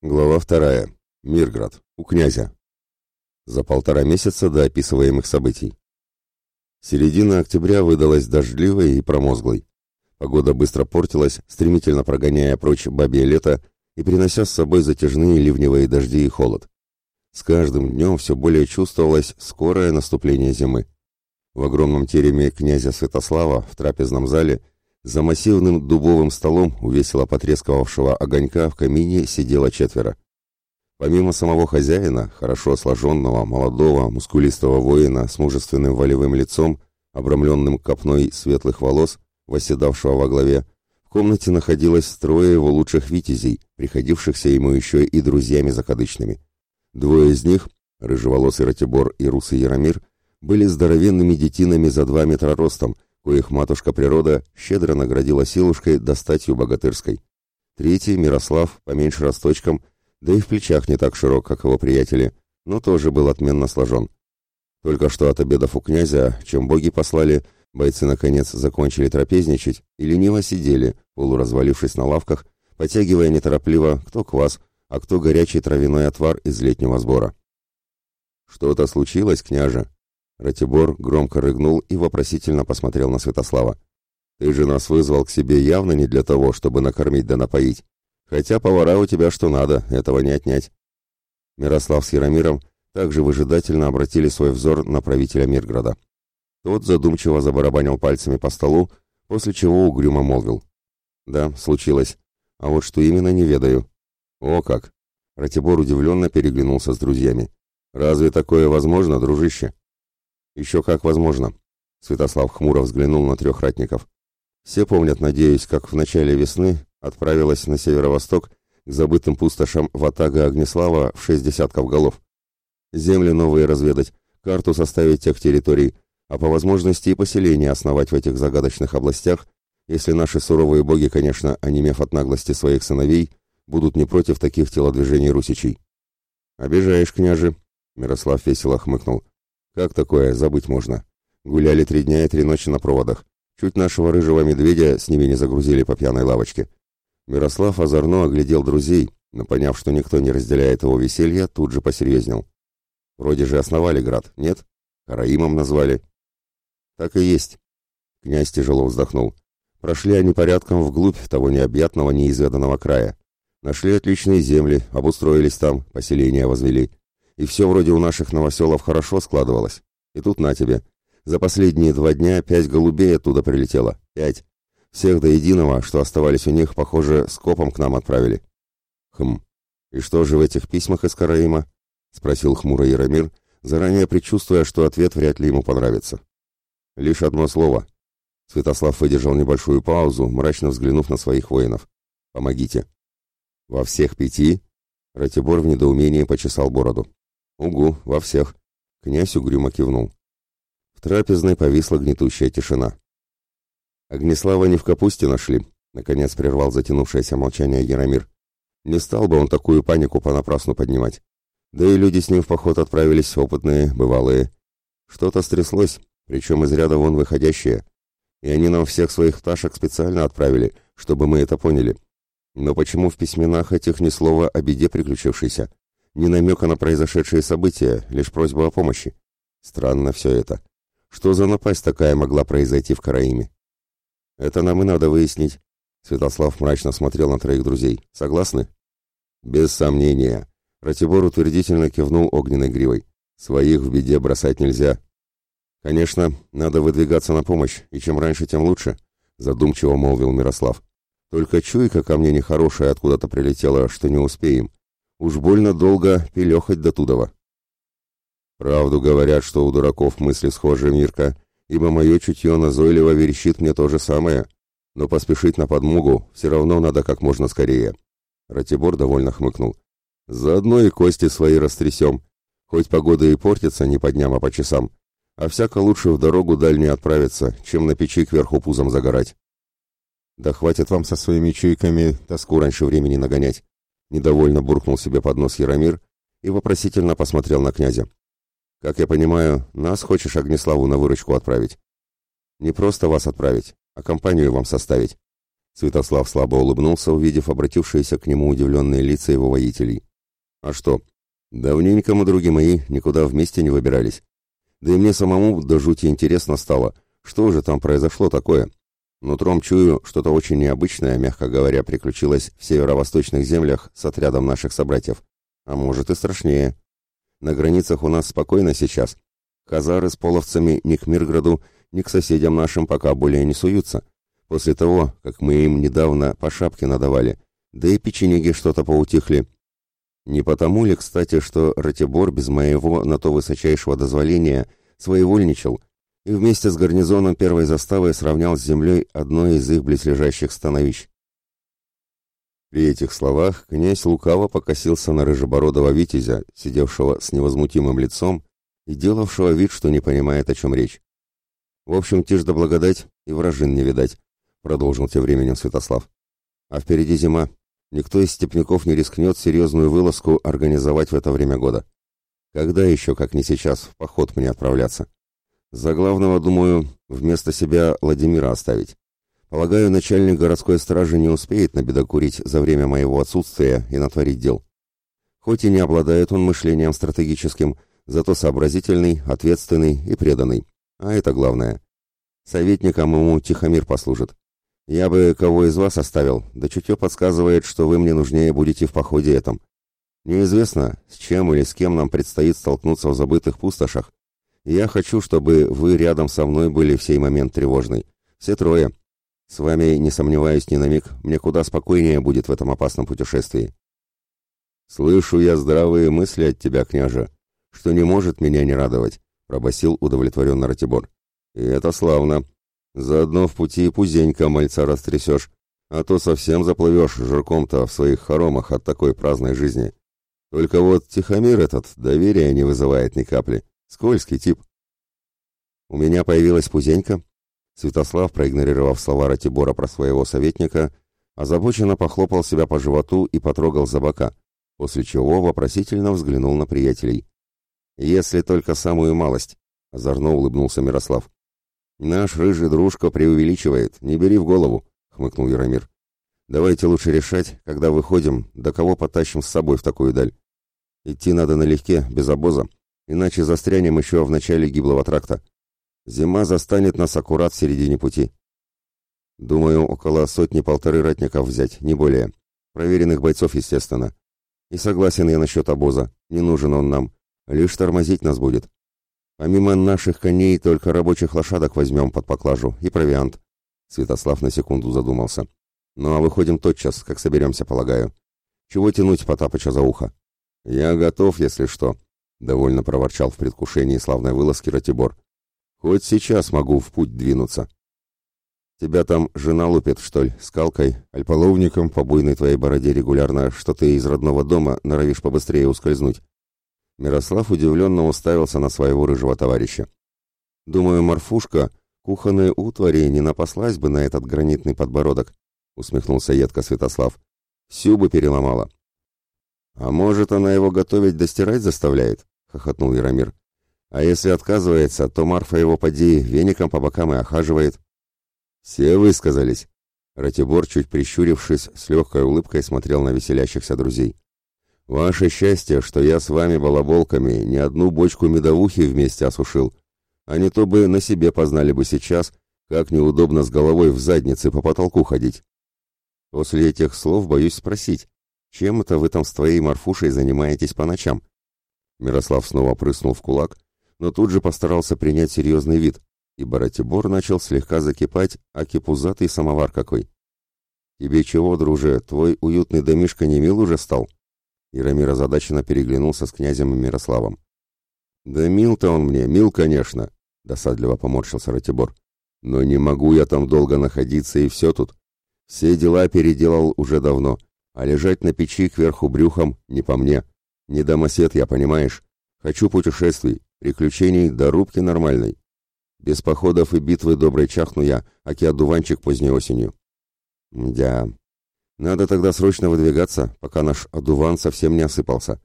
Глава вторая. Мирград. У князя. За полтора месяца до описываемых событий. Середина октября выдалась дождливой и промозглой. Погода быстро портилась, стремительно прогоняя прочь бабье лето и принося с собой затяжные ливневые дожди и холод. С каждым днем все более чувствовалось скорое наступление зимы. В огромном тереме князя Святослава в трапезном зале за массивным дубовым столом увесело потрескавшего огонька в камине сидело четверо. Помимо самого хозяина, хорошо сложенного, молодого, мускулистого воина с мужественным волевым лицом, обрамленным копной светлых волос, восседавшего во главе, в комнате находилось трое его лучших витязей, приходившихся ему еще и друзьями закадычными. Двое из них, рыжеволосый Ратибор и русый Яромир, были здоровенными детинами за два метра ростом – коих матушка природа щедро наградила силушкой достатью богатырской. Третий, Мирослав, поменьше росточком, да и в плечах не так широк, как его приятели, но тоже был отменно сложен. Только что от обедов у князя, чем боги послали, бойцы наконец закончили трапезничать и лениво сидели, полуразвалившись на лавках, потягивая неторопливо кто квас, а кто горячий травяной отвар из летнего сбора. «Что-то случилось, княже?» Ратибор громко рыгнул и вопросительно посмотрел на Святослава. «Ты же нас вызвал к себе явно не для того, чтобы накормить да напоить. Хотя повара у тебя что надо, этого не отнять». Мирослав с Яромиром также выжидательно обратили свой взор на правителя Мирграда. Тот задумчиво забарабанил пальцами по столу, после чего угрюмо молвил. «Да, случилось. А вот что именно, не ведаю». «О как!» Ратибор удивленно переглянулся с друзьями. «Разве такое возможно, дружище?» «Еще как возможно», — Святослав хмуро взглянул на трех ратников. «Все помнят, надеюсь, как в начале весны отправилась на северо-восток к забытым пустошам Ватага Огнеслава в шесть десятков голов. Земли новые разведать, карту составить тех территорий, а по возможности и поселения основать в этих загадочных областях, если наши суровые боги, конечно, онемев от наглости своих сыновей, будут не против таких телодвижений русичей». «Обижаешь, княже», — Мирослав весело хмыкнул. Как такое забыть можно? Гуляли три дня и три ночи на проводах. Чуть нашего рыжего медведя с ними не загрузили по пьяной лавочке. Мирослав озорно оглядел друзей, но поняв, что никто не разделяет его веселья, тут же посерьезнел. Вроде же основали град, нет? Караимом назвали. Так и есть. Князь тяжело вздохнул. Прошли они порядком вглубь того необъятного неизведанного края. Нашли отличные земли, обустроились там, поселения возвели и все вроде у наших новоселов хорошо складывалось. И тут на тебе. За последние два дня пять голубей оттуда прилетело. Пять. Всех до единого, что оставались у них, похоже, скопом к нам отправили. Хм. И что же в этих письмах из Караима? Спросил хмуро Яромир, заранее предчувствуя, что ответ вряд ли ему понравится. Лишь одно слово. Святослав выдержал небольшую паузу, мрачно взглянув на своих воинов. «Помогите». «Во всех пяти?» Ратибор в недоумении почесал бороду. «Угу, во всех», — князь угрюмо кивнул. В трапезной повисла гнетущая тишина. «Огнеслава не в капусте нашли», — наконец прервал затянувшееся молчание Яромир. «Не стал бы он такую панику понапрасну поднимать. Да и люди с ним в поход отправились опытные, бывалые. Что-то стряслось, причем из ряда вон выходящее. И они нам всех своих пташек специально отправили, чтобы мы это поняли. Но почему в письменах этих ни слова о беде приключившейся? Ни намека на произошедшие события, лишь просьба о помощи. Странно все это. Что за напасть такая могла произойти в Караиме? Это нам и надо выяснить. Святослав мрачно смотрел на троих друзей. Согласны? Без сомнения. Ратибор утвердительно кивнул огненной гривой. Своих в беде бросать нельзя. Конечно, надо выдвигаться на помощь, и чем раньше, тем лучше, задумчиво молвил Мирослав. Только чуйка ко мне нехорошая откуда-то прилетела, что не успеем. Уж больно долго пелехать до тудова. Правду говорят, что у дураков мысли схожи, Мирка, ибо мое чутье назойливо верещит мне то же самое. Но поспешить на подмогу все равно надо как можно скорее. Ратибор довольно хмыкнул. Заодно и кости свои растрясем. Хоть погода и портится не по дням, а по часам. А всяко лучше в дорогу дальнюю отправиться, чем на печи кверху пузом загорать. Да хватит вам со своими чуйками тоску раньше времени нагонять. Недовольно буркнул себе под нос Яромир и вопросительно посмотрел на князя. «Как я понимаю, нас хочешь Огнеславу на выручку отправить?» «Не просто вас отправить, а компанию вам составить». Святослав слабо улыбнулся, увидев обратившиеся к нему удивленные лица его воителей. «А что? Давненько мы, други мои, никуда вместе не выбирались. Да и мне самому до жути интересно стало, что же там произошло такое?» Нутром чую, что-то очень необычное, мягко говоря, приключилось в северо-восточных землях с отрядом наших собратьев. А может и страшнее. На границах у нас спокойно сейчас. Казары с половцами ни к Мирграду, ни к соседям нашим пока более не суются. После того, как мы им недавно по шапке надавали. Да и печенеги что-то поутихли. Не потому ли, кстати, что Ратибор без моего на то высочайшего дозволения своевольничал – и вместе с гарнизоном первой заставы сравнял с землей одно из их близлежащих становищ. При этих словах князь лукаво покосился на рыжебородого витязя, сидевшего с невозмутимым лицом и делавшего вид, что не понимает, о чем речь. «В общем, тишь да благодать и вражин не видать», — продолжил тем временем Святослав. «А впереди зима. Никто из степняков не рискнет серьезную вылазку организовать в это время года. Когда еще, как не сейчас, в поход мне отправляться?» За главного, думаю, вместо себя Владимира оставить. Полагаю, начальник городской стражи не успеет набедокурить за время моего отсутствия и натворить дел. Хоть и не обладает он мышлением стратегическим, зато сообразительный, ответственный и преданный. А это главное. Советником ему Тихомир послужит. Я бы кого из вас оставил, да чутье подсказывает, что вы мне нужнее будете в походе этом. Неизвестно, с чем или с кем нам предстоит столкнуться в забытых пустошах, я хочу, чтобы вы рядом со мной были в сей момент тревожный. Все трое. С вами, не сомневаюсь ни на миг, мне куда спокойнее будет в этом опасном путешествии. Слышу я здравые мысли от тебя, княже, что не может меня не радовать, пробасил удовлетворенно Ратибор. И это славно. Заодно в пути пузенька мальца растрясешь, а то совсем заплывешь жирком-то в своих хоромах от такой праздной жизни. Только вот Тихомир этот доверия не вызывает ни капли. Скользкий тип. У меня появилась пузенька. Святослав, проигнорировав слова Ратибора про своего советника, озабоченно похлопал себя по животу и потрогал за бока, после чего вопросительно взглянул на приятелей. «Если только самую малость», — озорно улыбнулся Мирослав. «Наш рыжий дружка преувеличивает, не бери в голову», — хмыкнул Яромир. «Давайте лучше решать, когда выходим, до кого потащим с собой в такую даль. Идти надо налегке, без обоза, иначе застрянем еще в начале гиблого тракта. Зима застанет нас аккурат в середине пути. Думаю, около сотни-полторы ратников взять, не более. Проверенных бойцов, естественно. И согласен я насчет обоза, не нужен он нам. Лишь тормозить нас будет. Помимо наших коней только рабочих лошадок возьмем под поклажу и провиант. Святослав на секунду задумался. Ну а выходим тотчас, как соберемся, полагаю. Чего тянуть Потапыча за ухо? Я готов, если что, — довольно проворчал в предвкушении славной вылазки Ратибор. «Хоть сейчас могу в путь двинуться». «Тебя там жена лупит, что ли, скалкой, альполовником по буйной твоей бороде регулярно, что ты из родного дома норовишь побыстрее ускользнуть?» Мирослав удивленно уставился на своего рыжего товарища. «Думаю, Марфушка, кухонные утвари не напаслась бы на этот гранитный подбородок», — усмехнулся едко Святослав. «Всю бы переломала». «А может, она его готовить достирать заставляет?» — хохотнул Яромир. «А если отказывается, то Марфа его поди веником по бокам и охаживает». «Все высказались». Ратибор, чуть прищурившись, с легкой улыбкой смотрел на веселящихся друзей. «Ваше счастье, что я с вами, балаболками, ни одну бочку медовухи вместе осушил, а не то бы на себе познали бы сейчас, как неудобно с головой в заднице по потолку ходить». После этих слов боюсь спросить, чем это вы там с твоей Марфушей занимаетесь по ночам?» Мирослав снова прыснул в кулак, но тут же постарался принять серьезный вид, и Боратибор начал слегка закипать, а кипузатый самовар какой. «Тебе чего, друже, твой уютный домишка не мил уже стал?» Яромир озадаченно переглянулся с князем и Мирославом. «Да мил-то он мне, мил, конечно», — досадливо поморщился Ратибор. «Но не могу я там долго находиться, и все тут. Все дела переделал уже давно, а лежать на печи кверху брюхом не по мне. Не домосед, я понимаешь. Хочу путешествий, приключений до рубки нормальной. Без походов и битвы доброй чахну я, аки одуванчик поздней осенью. Мдя. Надо тогда срочно выдвигаться, пока наш одуван совсем не осыпался.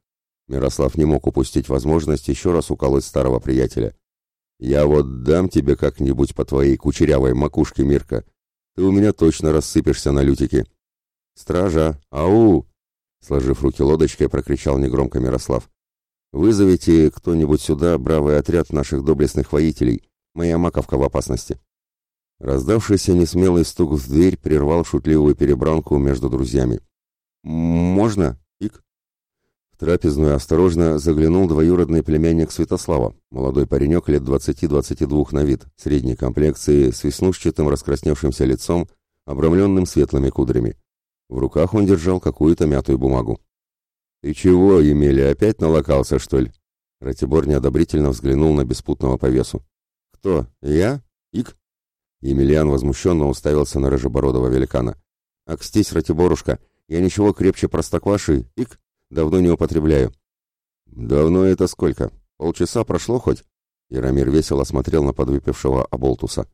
Мирослав не мог упустить возможность еще раз уколоть старого приятеля. «Я вот дам тебе как-нибудь по твоей кучерявой макушке, Мирка. Ты у меня точно рассыпешься на лютике. «Стража! Ау!» Сложив руки лодочкой, прокричал негромко Мирослав. «Вызовите кто-нибудь сюда бравый отряд наших доблестных воителей. Моя маковка в опасности». Раздавшийся несмелый стук в дверь прервал шутливую перебранку между друзьями. «Можно, Ик?» В трапезную осторожно заглянул двоюродный племянник Святослава, молодой паренек лет 20-22 на вид, средней комплекции, с веснушчатым раскрасневшимся лицом, обрамленным светлыми кудрями. В руках он держал какую-то мятую бумагу. «Ты чего, Емеля, опять налокался, что ли?» Ратибор неодобрительно взглянул на беспутного по весу. «Кто? Я? Ик?» Емельян возмущенно уставился на рыжебородого великана. «Акстись, Ратиборушка, я ничего крепче простокваши, ик, давно не употребляю». «Давно это сколько? Полчаса прошло хоть?» Яромир весело смотрел на подвыпившего оболтуса.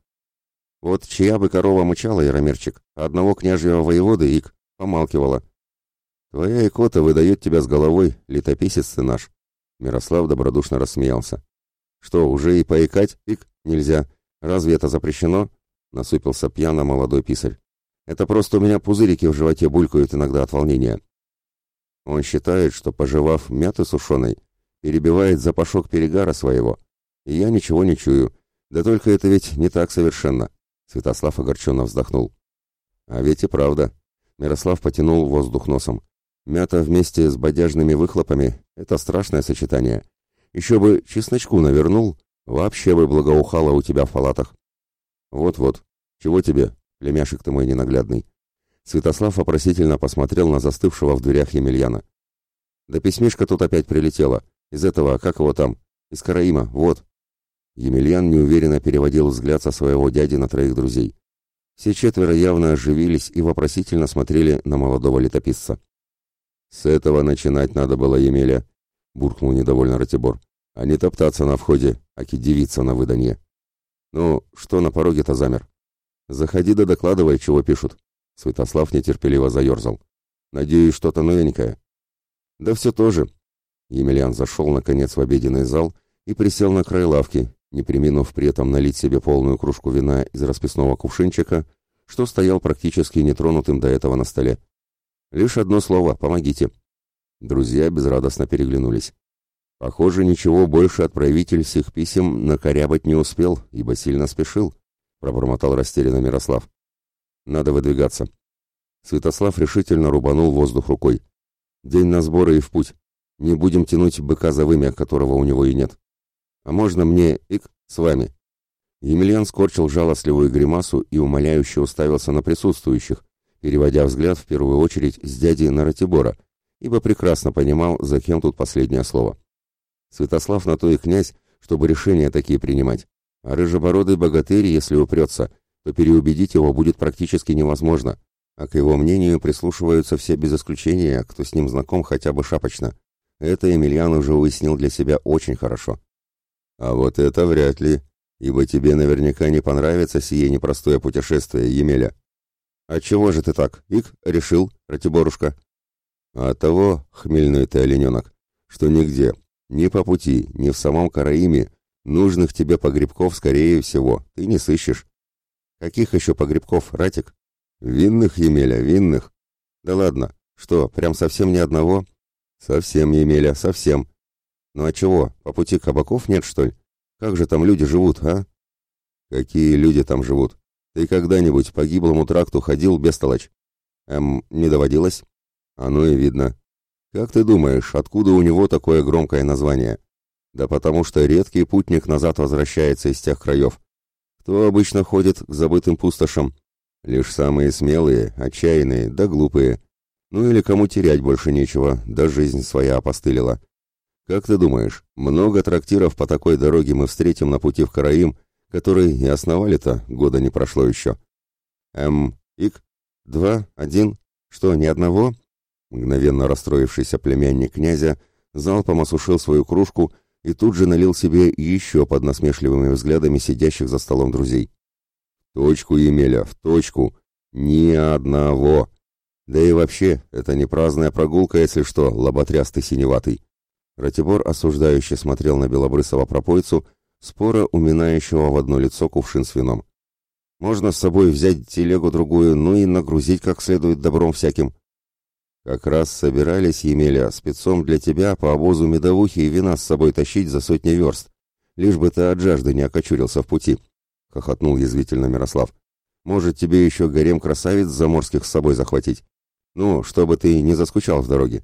«Вот чья бы корова мычала, Яромирчик, одного княжьего воеводы, ик, помалкивала. «Твоя икота выдает тебя с головой, летописец ты наш!» Мирослав добродушно рассмеялся. «Что, уже и поикать, пик, нельзя? Разве это запрещено?» Насупился пьяно молодой писарь. «Это просто у меня пузырики в животе булькают иногда от волнения». Он считает, что, пожевав мяты сушеной, перебивает запашок перегара своего. И я ничего не чую. Да только это ведь не так совершенно. Святослав огорченно вздохнул. А ведь и правда. Мирослав потянул воздух носом. Мята вместе с бодяжными выхлопами — это страшное сочетание. Еще бы чесночку навернул, вообще бы благоухало у тебя в палатах. Вот-вот. Чего тебе, племяшек ты мой ненаглядный? Святослав вопросительно посмотрел на застывшего в дверях Емельяна. Да письмишка тут опять прилетела. Из этого, как его там? Из Караима, вот. Емельян неуверенно переводил взгляд со своего дяди на троих друзей. Все четверо явно оживились и вопросительно смотрели на молодого летописца. «С этого начинать надо было, Емеля», — буркнул недовольно Ратибор, — «а не топтаться на входе, аки девица на выданье». «Ну, что на пороге-то замер?» «Заходи да докладывай, чего пишут». Святослав нетерпеливо заерзал. «Надеюсь, что-то новенькое». «Да все тоже». Емельян зашел, наконец, в обеденный зал и присел на край лавки, не приминув при этом налить себе полную кружку вина из расписного кувшинчика, что стоял практически нетронутым до этого на столе. «Лишь одно слово — помогите». Друзья безрадостно переглянулись. Похоже, ничего больше отправитель сих писем накорябать не успел, ибо сильно спешил, — пробормотал растерянно Мирослав. «Надо выдвигаться». Святослав решительно рубанул воздух рукой. «День на сборы и в путь. Не будем тянуть быка за вымя, которого у него и нет». А можно мне, ик, с вами?» Емельян скорчил жалостливую гримасу и умоляюще уставился на присутствующих, переводя взгляд в первую очередь с дяди на Ратибора, ибо прекрасно понимал, за кем тут последнее слово. Святослав на то и князь, чтобы решения такие принимать. А рыжебородый богатырь, если упрется, то переубедить его будет практически невозможно, а к его мнению прислушиваются все без исключения, кто с ним знаком хотя бы шапочно. Это Емельян уже уяснил для себя очень хорошо. А вот это вряд ли, ибо тебе наверняка не понравится сие непростое путешествие, Емеля. А чего же ты так, ик, решил, Ратиборушка? А того, хмельной ты олененок, что нигде, ни по пути, ни в самом Караиме, нужных тебе погребков, скорее всего, ты не сыщешь. Каких еще погребков, Ратик? Винных, Емеля, винных. Да ладно, что, прям совсем ни одного? Совсем, Емеля, совсем. Ну а чего, по пути кабаков нет, что ли? Как же там люди живут, а? Какие люди там живут? Ты когда-нибудь по гиблому тракту ходил, без бестолочь? Эм, не доводилось? Оно и видно. Как ты думаешь, откуда у него такое громкое название? Да потому что редкий путник назад возвращается из тех краев. Кто обычно ходит к забытым пустошам? Лишь самые смелые, отчаянные, да глупые. Ну или кому терять больше нечего, да жизнь своя опостылила. Как ты думаешь, много трактиров по такой дороге мы встретим на пути в Караим, который и основали-то, года не прошло еще? Эм, ик, два, один, что, ни одного? Мгновенно расстроившийся племянник князя залпом осушил свою кружку и тут же налил себе еще под насмешливыми взглядами сидящих за столом друзей. В точку, Емеля, в точку. Ни одного. Да и вообще, это не праздная прогулка, если что, лоботрястый синеватый. Ратибор осуждающе смотрел на белобрысого пропойцу, споро уминающего в одно лицо кувшин с вином. «Можно с собой взять телегу-другую, ну и нагрузить как следует добром всяким». «Как раз собирались, Емеля, спецом для тебя по обозу медовухи и вина с собой тащить за сотни верст, лишь бы ты от жажды не окочурился в пути», — хохотнул язвительно Мирослав. «Может, тебе еще гарем красавиц заморских с собой захватить? Ну, чтобы ты не заскучал в дороге».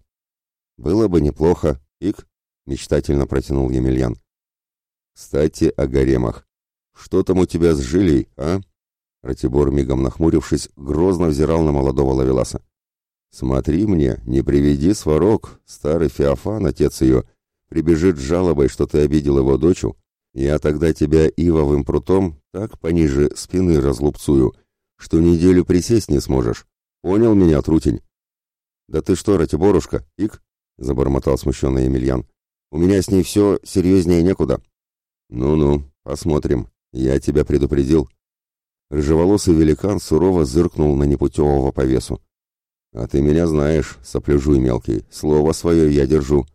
«Было бы неплохо», «Ик», — мечтательно протянул Емельян. «Кстати, о гаремах. Что там у тебя с жилей, а?» Ратибор, мигом нахмурившись, грозно взирал на молодого ловеласа. «Смотри мне, не приведи сварок, старый Феофан, отец ее, прибежит с жалобой, что ты обидел его дочу. Я тогда тебя ивовым прутом так пониже спины разлупцую, что неделю присесть не сможешь. Понял меня, трутень?» «Да ты что, Ратиборушка, ик?» — забормотал смущенный Емельян. «У меня с ней все серьезнее некуда». «Ну-ну, посмотрим. Я тебя предупредил». Рыжеволосый великан сурово зыркнул на непутевого повесу. «А ты меня знаешь, сопляжуй мелкий, слово свое я держу.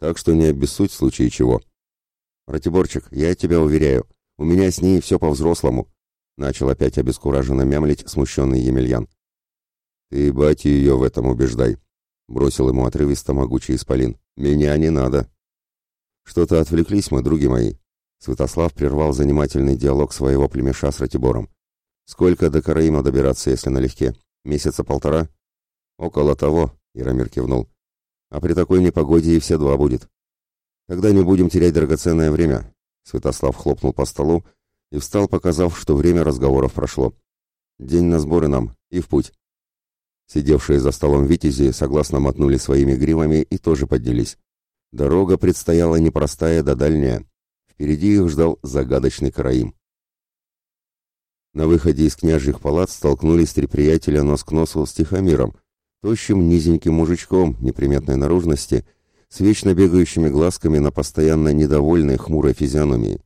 Так что не обессудь в случае чего». «Ратиборчик, я тебя уверяю, у меня с ней все по-взрослому», — начал опять обескураженно мямлить смущенный Емельян. «Ты, бать, ее в этом убеждай», — бросил ему отрывисто могучий исполин. «Меня не надо!» «Что-то отвлеклись мы, други мои!» Святослав прервал занимательный диалог своего племеша с Ратибором. «Сколько до Караима добираться, если налегке? Месяца полтора?» «Около того», — Яромир кивнул. «А при такой непогоде и все два будет». «Тогда не будем терять драгоценное время», — Святослав хлопнул по столу и встал, показав, что время разговоров прошло. «День на сборы нам и в путь». Сидевшие за столом витязи согласно мотнули своими гривами и тоже поднялись. Дорога предстояла непростая да дальняя. Впереди их ждал загадочный караим. На выходе из княжьих палат столкнулись три приятеля нос к носу с Тихомиром, тощим низеньким мужичком неприметной наружности, с вечно бегающими глазками на постоянно недовольной хмурой физиономии.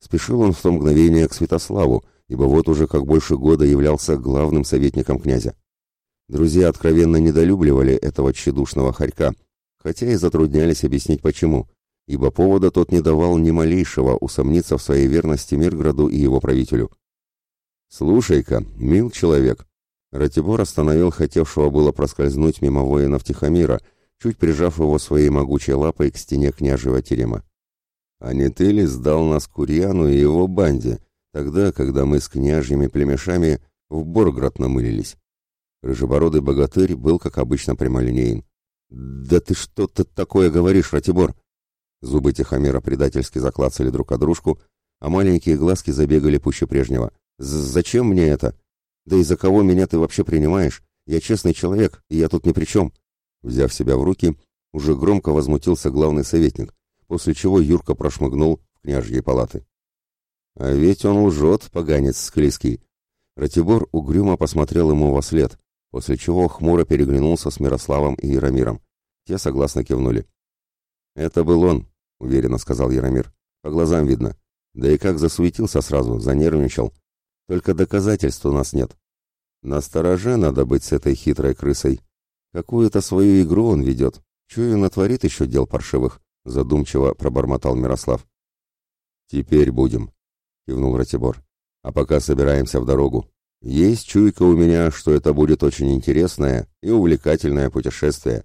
Спешил он в то мгновение к Святославу, ибо вот уже как больше года являлся главным советником князя. Друзья откровенно недолюбливали этого тщедушного хорька, хотя и затруднялись объяснить почему, ибо повода тот не давал ни малейшего усомниться в своей верности Мирграду и его правителю. «Слушай-ка, мил человек!» Ратибор остановил хотевшего было проскользнуть мимо воинов Тихомира, чуть прижав его своей могучей лапой к стене княжего терема. «А не ты ли сдал нас Курьяну и его банде, тогда, когда мы с княжьими племешами в Борград намылились?» Рыжебородый богатырь был, как обычно, прямолинеен. «Да ты что-то такое говоришь, Ратибор!» Зубы Тихомира предательски заклацали друг о дружку, а маленькие глазки забегали пуще прежнего. «Зачем мне это? Да и за кого меня ты вообще принимаешь? Я честный человек, и я тут ни при чем!» Взяв себя в руки, уже громко возмутился главный советник, после чего Юрка прошмыгнул в княжьей палаты. «А ведь он лжет, поганец склизкий!» Ратибор угрюмо посмотрел ему во след, после чего хмуро переглянулся с Мирославом и Яромиром. Те согласно кивнули. «Это был он», — уверенно сказал Яромир. «По глазам видно. Да и как засуетился сразу, занервничал. Только доказательств у нас нет. На стороже надо быть с этой хитрой крысой. Какую-то свою игру он ведет. Чую, натворит еще дел паршивых», — задумчиво пробормотал Мирослав. «Теперь будем», — кивнул Ратибор. «А пока собираемся в дорогу». Есть чуйка у меня, что это будет очень интересное и увлекательное путешествие,